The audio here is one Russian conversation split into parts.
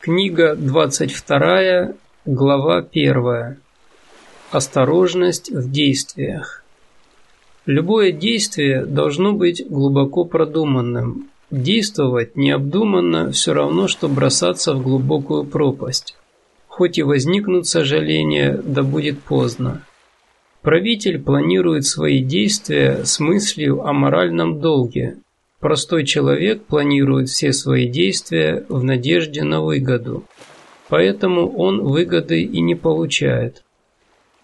Книга 22, глава 1. Осторожность в действиях. Любое действие должно быть глубоко продуманным. Действовать необдуманно все равно, что бросаться в глубокую пропасть. Хоть и возникнут сожаления, да будет поздно. Правитель планирует свои действия с мыслью о моральном долге, Простой человек планирует все свои действия в надежде на выгоду, поэтому он выгоды и не получает.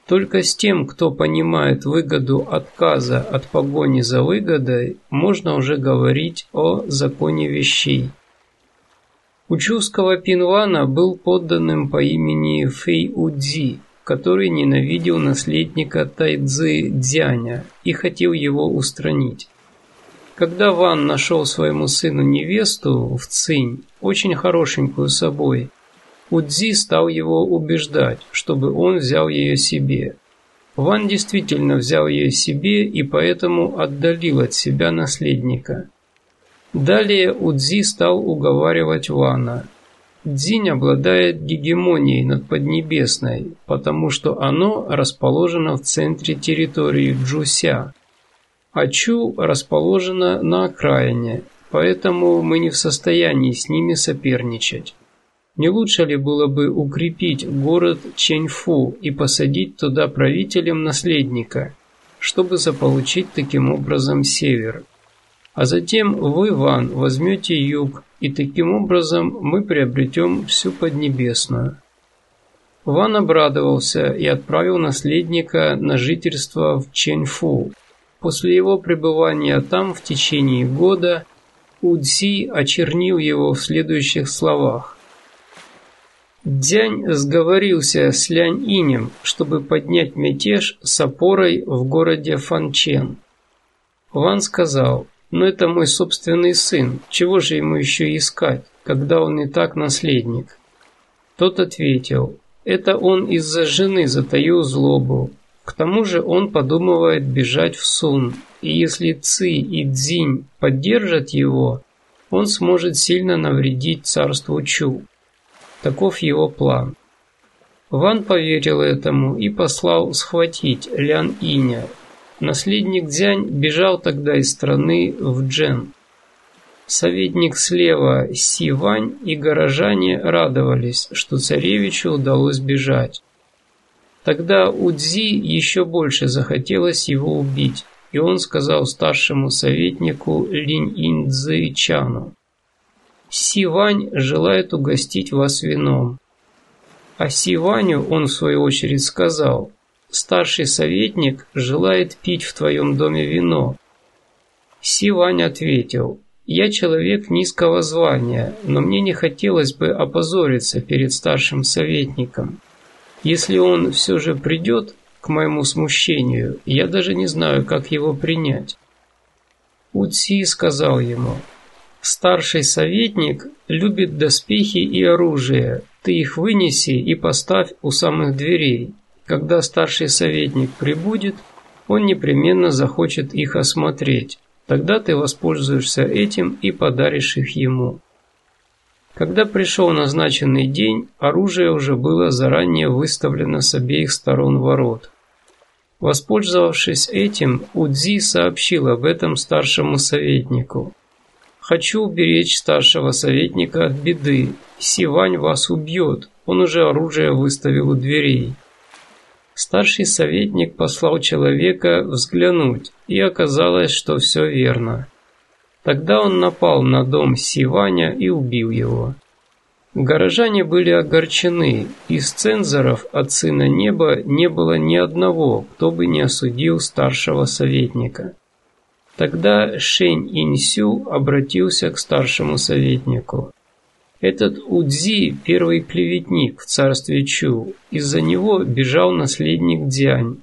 Только с тем, кто понимает выгоду отказа от погони за выгодой, можно уже говорить о законе вещей. У чуского Пинвана был подданным по имени Фэй Удзи, который ненавидел наследника Тайцзы Дзяня и хотел его устранить. Когда Ван нашел своему сыну невесту в Цинь, очень хорошенькую собой, Удзи стал его убеждать, чтобы он взял ее себе. Ван действительно взял ее себе и поэтому отдалил от себя наследника. Далее Удзи стал уговаривать Вана. Дзинь обладает гегемонией над Поднебесной, потому что оно расположено в центре территории Джуся, Ачу расположена на окраине, поэтому мы не в состоянии с ними соперничать. Не лучше ли было бы укрепить город Ченьфу и посадить туда правителем наследника, чтобы заполучить таким образом север? А затем вы, Ван, возьмете юг, и таким образом мы приобретем всю Поднебесную. Ван обрадовался и отправил наследника на жительство в Ченьфу, После его пребывания там в течение года Удзи очернил его в следующих словах. Дзянь сговорился с Лянь-Инем, чтобы поднять мятеж с опорой в городе Фанчен. Ван сказал, «Но это мой собственный сын, чего же ему еще искать, когда он и так наследник?» Тот ответил, «Это он из-за жены затаил злобу, к тому же он подумывает бежать в Сун, и если Ци и Цзинь поддержат его, он сможет сильно навредить царству Чу. Таков его план. Ван поверил этому и послал схватить Лян Иня. Наследник Дзянь бежал тогда из страны в Джен. Советник слева Си Вань и горожане радовались, что царевичу удалось бежать. Тогда Удзи еще больше захотелось его убить, и он сказал старшему советнику Линь Инцзы Чану, «Сивань желает угостить вас вином». А Сиваню он в свою очередь сказал, «Старший советник желает пить в твоем доме вино». Сивань ответил, «Я человек низкого звания, но мне не хотелось бы опозориться перед старшим советником». Если он все же придет, к моему смущению, я даже не знаю, как его принять. Уци сказал ему, «Старший советник любит доспехи и оружие, ты их вынеси и поставь у самых дверей. Когда старший советник прибудет, он непременно захочет их осмотреть. Тогда ты воспользуешься этим и подаришь их ему». Когда пришел назначенный день, оружие уже было заранее выставлено с обеих сторон ворот. Воспользовавшись этим, Удзи сообщил об этом старшему советнику. «Хочу уберечь старшего советника от беды. Сивань вас убьет, он уже оружие выставил у дверей». Старший советник послал человека взглянуть, и оказалось, что все верно. Тогда он напал на дом Сиваня и убил его. Горожане были огорчены, из цензоров от Сына Неба не было ни одного, кто бы не осудил старшего советника. Тогда Шень Инсю обратился к старшему советнику. Этот Удзи – первый клеветник в царстве Чу, из-за него бежал наследник Дзянь.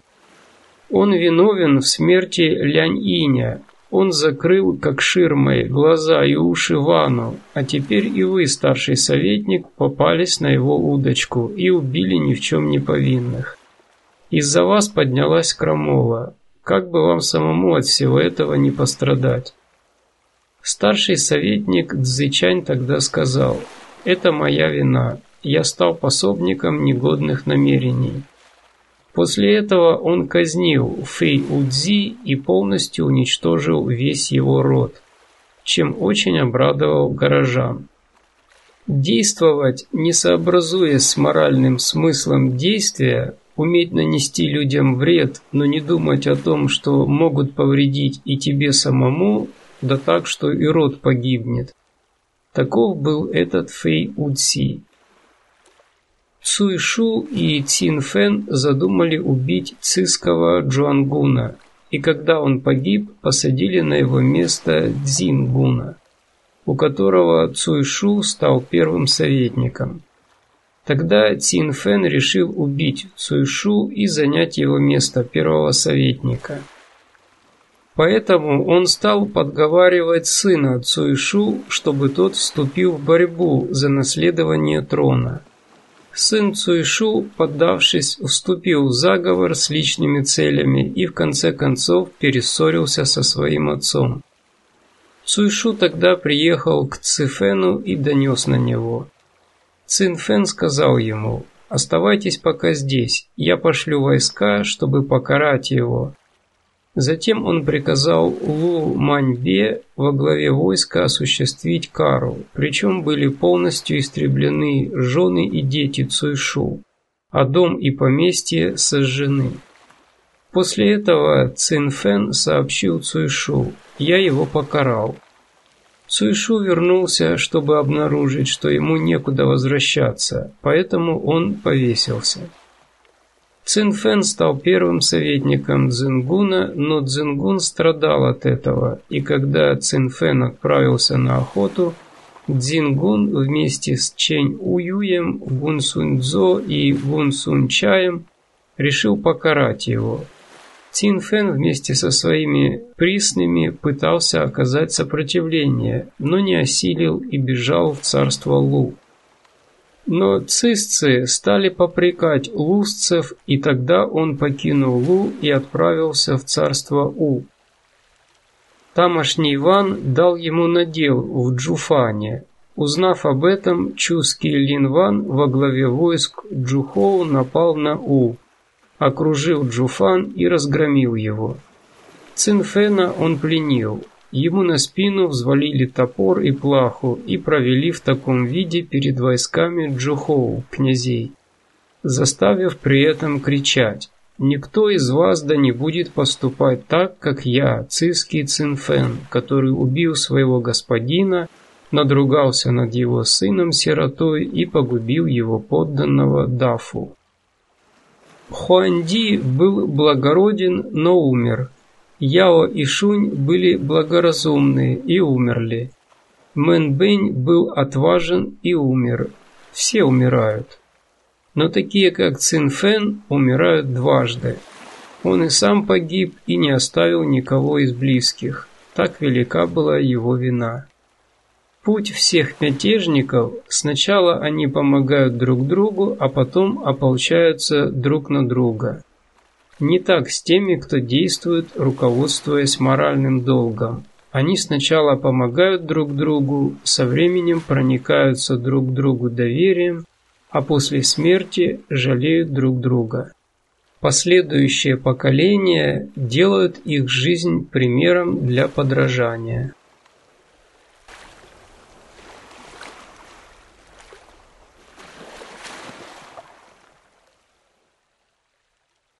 Он виновен в смерти Лянь-Иня, он закрыл, как ширмой, глаза и уши Вану, а теперь и вы, старший советник, попались на его удочку и убили ни в чем не повинных. Из-за вас поднялась крамола. Как бы вам самому от всего этого не пострадать? Старший советник Цзычань тогда сказал, Это моя вина. Я стал пособником негодных намерений. После этого он казнил Фэй Удзи и полностью уничтожил весь его род, чем очень обрадовал горожан. Действовать, не сообразуясь с моральным смыслом действия, уметь нанести людям вред, но не думать о том, что могут повредить и тебе самому, да так, что и род погибнет. Таков был этот Фэй Удзи. Цуйшу и Цин Фэн задумали убить циского Джуангуна, и когда он погиб, посадили на его место Цзингуна, у которого Цуйшу стал первым советником. Тогда Цин Фэн решил убить Цуйшу и занять его место первого советника. Поэтому он стал подговаривать сына Цуйшу, чтобы тот вступил в борьбу за наследование трона. Сын Цуйшу, поддавшись, вступил в заговор с личными целями и в конце концов перессорился со своим отцом. Цуйшу тогда приехал к Цифену и донес на него. Цинфен сказал ему, «Оставайтесь пока здесь, я пошлю войска, чтобы покарать его, Затем он приказал Лу Маньбе во главе войска осуществить кару, причем были полностью истреблены жены и дети Цуйшу, а дом и поместье сожжены. После этого Цинфэн сообщил Цуйшу, «Я его покарал». Цуйшу вернулся, чтобы обнаружить, что ему некуда возвращаться, поэтому он повесился. Цинфэн стал первым советником Цзингуна, но Цзингун страдал от этого, и когда Цинфэн отправился на охоту, Цзингун вместе с Чэнь Уюем, Гун Суньцзо и Гун Сунчаем решил покарать его. Цинфэн вместе со своими присными пытался оказать сопротивление, но не осилил и бежал в царство Лу. Но цисцы стали попрекать лузцев, и тогда он покинул Лу и отправился в царство У. Тамошний Ван дал ему надел в Джуфане. Узнав об этом, чуский Лин Ван во главе войск Джухоу напал на У, окружил Джуфан и разгромил его. Цинфена он пленил, Ему на спину взвалили топор и плаху и провели в таком виде перед войсками Джухоу, князей, заставив при этом кричать «Никто из вас да не будет поступать так, как я, Циский Цинфен, который убил своего господина, надругался над его сыном-сиротой и погубил его подданного Дафу». Хуанди был благороден, но умер – Яо и Шунь были благоразумны и умерли. Мэн Бэнь был отважен и умер. Все умирают. Но такие, как Цин Фэн, умирают дважды. Он и сам погиб и не оставил никого из близких. Так велика была его вина. Путь всех мятежников – сначала они помогают друг другу, а потом ополчаются друг на друга. Не так с теми, кто действует, руководствуясь моральным долгом. Они сначала помогают друг другу, со временем проникаются друг другу доверием, а после смерти жалеют друг друга. Последующие поколения делают их жизнь примером для подражания.